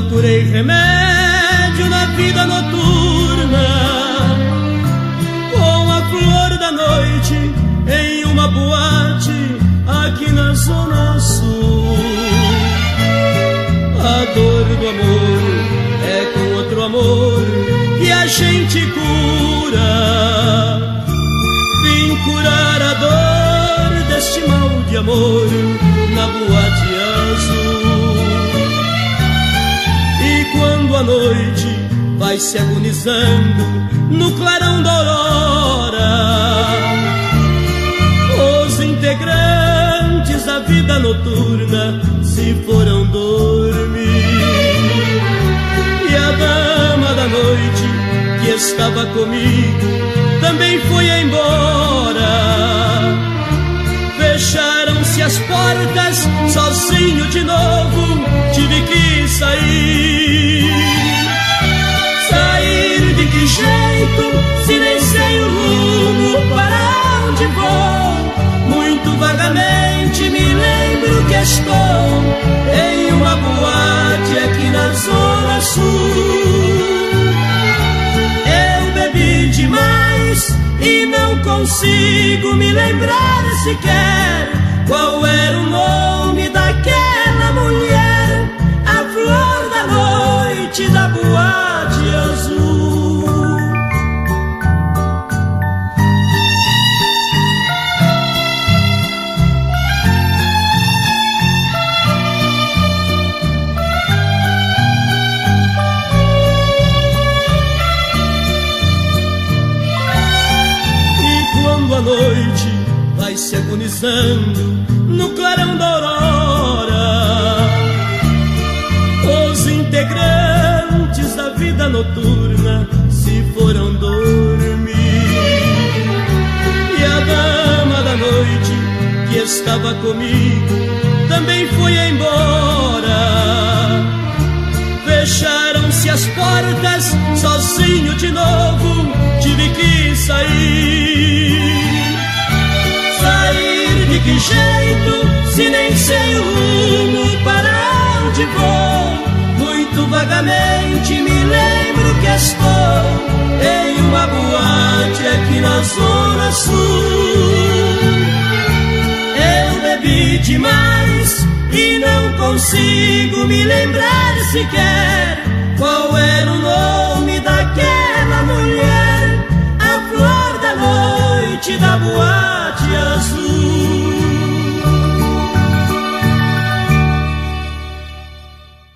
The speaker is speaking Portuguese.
procurei remédio na vida noturna. Com a flor da noite em uma boate aqui na Zona Sul. A dor do amor é com outro amor que a gente cura. Vim curar a dor deste mal de amor vai se agonizando no clarão da aurora, os integrantes da vida noturna se foram dormir. E a dama da noite que estava comigo também foi embora. Fecharam-se as portas, sozinho de novo, tive que sair. Jeito, se nem sei o rumo, para onde vou? Muito vagamente me lembro que estou em uma boate aqui na Zona Sul. Eu bebi demais e não consigo me lembrar sequer qual era o nome quando a noite vai se agonizando no clarão da aurora, os integrantes da vida noturna se foram dormir. E a dama da noite que estava comigo também foi embora. Fecharam-se as portas, sozinho de novo, tive que sair. Sair de que jeito, se nem sei o rumo, para onde vou? Muito vagamente me lembro que estou em uma boate aqui na Zona Sul. Eu bebi demais e não consigo me lembrar sequer qual era o nome daquela mulher, a flor da noite da boate